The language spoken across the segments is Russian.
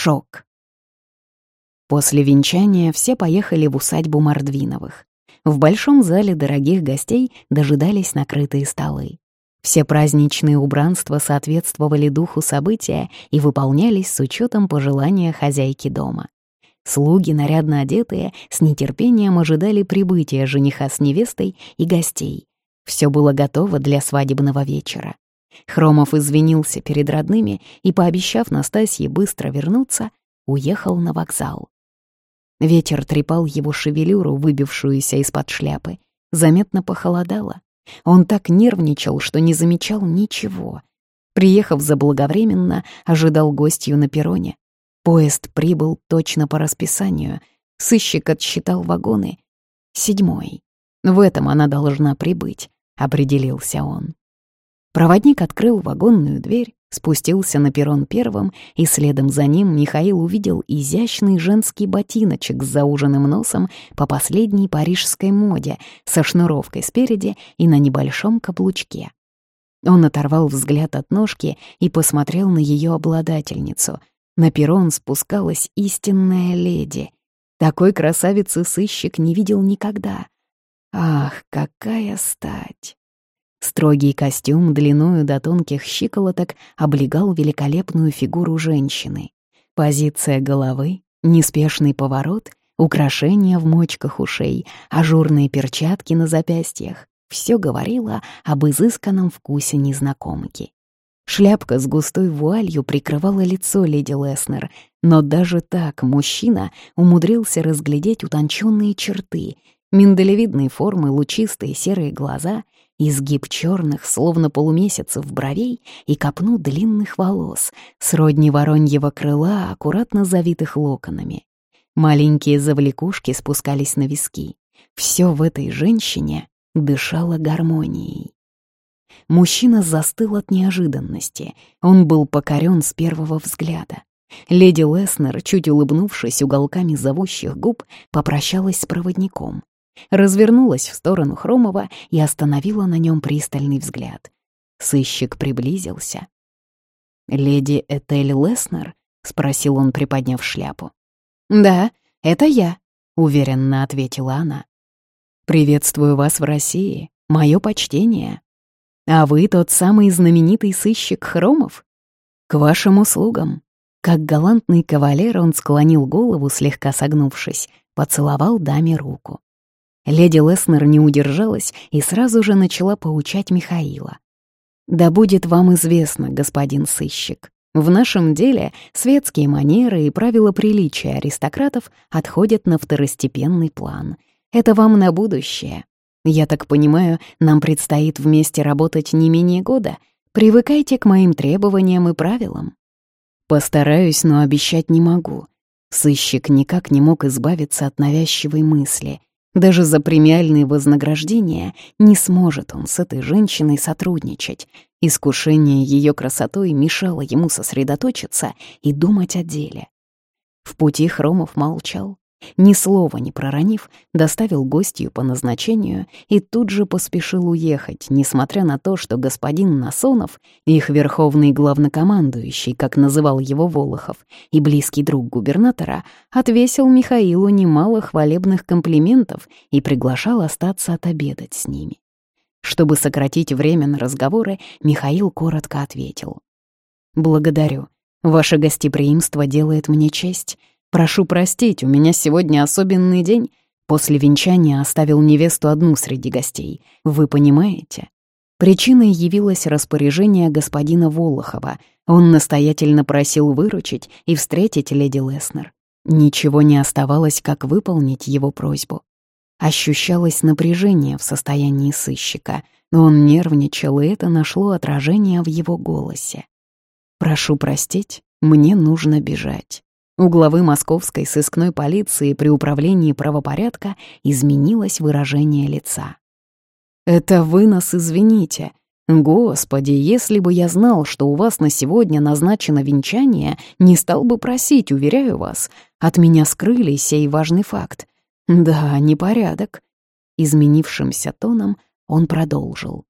Шок. После венчания все поехали в усадьбу Мордвиновых. В большом зале дорогих гостей дожидались накрытые столы. Все праздничные убранства соответствовали духу события и выполнялись с учетом пожелания хозяйки дома. Слуги, нарядно одетые, с нетерпением ожидали прибытия жениха с невестой и гостей. Все было готово для свадебного вечера. Хромов извинился перед родными и, пообещав Настасье быстро вернуться, уехал на вокзал. Ветер трепал его шевелюру, выбившуюся из-под шляпы. Заметно похолодало. Он так нервничал, что не замечал ничего. Приехав заблаговременно, ожидал гостью на перроне. Поезд прибыл точно по расписанию. Сыщик отсчитал вагоны. Седьмой. В этом она должна прибыть, определился он. Проводник открыл вагонную дверь, спустился на перрон первым, и следом за ним Михаил увидел изящный женский ботиночек с зауженным носом по последней парижской моде, со шнуровкой спереди и на небольшом каблучке. Он оторвал взгляд от ножки и посмотрел на ее обладательницу. На перрон спускалась истинная леди. Такой красавицы сыщик не видел никогда. Ах, какая стать! Строгий костюм длиною до тонких щиколоток облегал великолепную фигуру женщины. Позиция головы, неспешный поворот, украшения в мочках ушей, ажурные перчатки на запястьях — все говорило об изысканном вкусе незнакомки. Шляпка с густой вуалью прикрывала лицо леди Леснер, но даже так мужчина умудрился разглядеть утонченные черты, миндалевидные формы, лучистые серые глаза — изгиб черных, словно полумесяцев бровей и копну длинных волос, сродни вороньего крыла, аккуратно завитых локонами. Маленькие завлекушки спускались на виски. Все в этой женщине дышало гармонией. Мужчина застыл от неожиданности. Он был покорен с первого взгляда. Леди Леснер, чуть улыбнувшись уголками зовущих губ, попрощалась с проводником развернулась в сторону Хромова и остановила на нем пристальный взгляд. Сыщик приблизился. «Леди Этель Леснер?» — спросил он, приподняв шляпу. «Да, это я», — уверенно ответила она. «Приветствую вас в России. Мое почтение. А вы тот самый знаменитый сыщик Хромов? К вашим услугам». Как галантный кавалер он склонил голову, слегка согнувшись, поцеловал даме руку. Леди Леснер не удержалась и сразу же начала поучать Михаила. «Да будет вам известно, господин сыщик, в нашем деле светские манеры и правила приличия аристократов отходят на второстепенный план. Это вам на будущее. Я так понимаю, нам предстоит вместе работать не менее года. Привыкайте к моим требованиям и правилам». «Постараюсь, но обещать не могу». Сыщик никак не мог избавиться от навязчивой мысли. Даже за премиальные вознаграждения не сможет он с этой женщиной сотрудничать. Искушение ее красотой мешало ему сосредоточиться и думать о деле. В пути Хромов молчал, ни слова не проронив, доставил гостью по назначению и тут же поспешил уехать, несмотря на то, что господин Насонов, их верховный главнокомандующий, как называл его Волохов, и близкий друг губернатора, отвесил Михаилу немало хвалебных комплиментов и приглашал остаться отобедать с ними. Чтобы сократить время на разговоры, Михаил коротко ответил. «Благодарю. Ваше гостеприимство делает мне честь. Прошу простить, у меня сегодня особенный день. После венчания оставил невесту одну среди гостей. Вы понимаете? Причиной явилось распоряжение господина Волохова. Он настоятельно просил выручить и встретить леди Леснер. Ничего не оставалось, как выполнить его просьбу. Ощущалось напряжение в состоянии сыщика, но он нервничал, и это нашло отражение в его голосе. «Прошу простить, мне нужно бежать». У главы московской сыскной полиции при управлении правопорядка изменилось выражение лица. «Это вы нас извините. Господи, если бы я знал, что у вас на сегодня назначено венчание, не стал бы просить, уверяю вас. От меня скрыли сей важный факт. Да, непорядок». Изменившимся тоном он продолжил.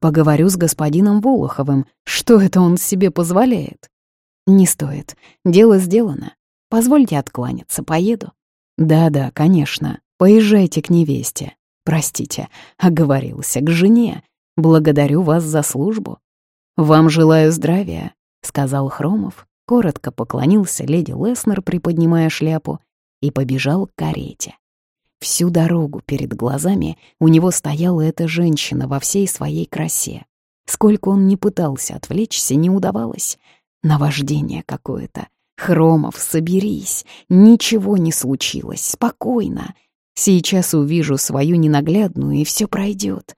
«Поговорю с господином Волоховым. Что это он себе позволяет?» «Не стоит. Дело сделано. Позвольте откланяться, поеду». «Да-да, конечно. Поезжайте к невесте. Простите, оговорился, к жене. Благодарю вас за службу. Вам желаю здравия», — сказал Хромов, коротко поклонился леди Леснер, приподнимая шляпу, и побежал к карете. Всю дорогу перед глазами у него стояла эта женщина во всей своей красе. Сколько он не пытался отвлечься, не удавалось. Наваждение какое-то. Хромов, соберись. Ничего не случилось. Спокойно. Сейчас увижу свою ненаглядную, и все пройдет.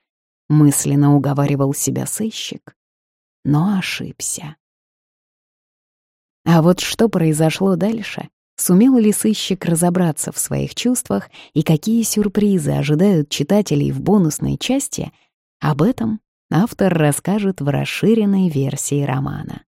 Мысленно уговаривал себя сыщик, но ошибся. А вот что произошло дальше? Сумел ли сыщик разобраться в своих чувствах и какие сюрпризы ожидают читателей в бонусной части? Об этом автор расскажет в расширенной версии романа.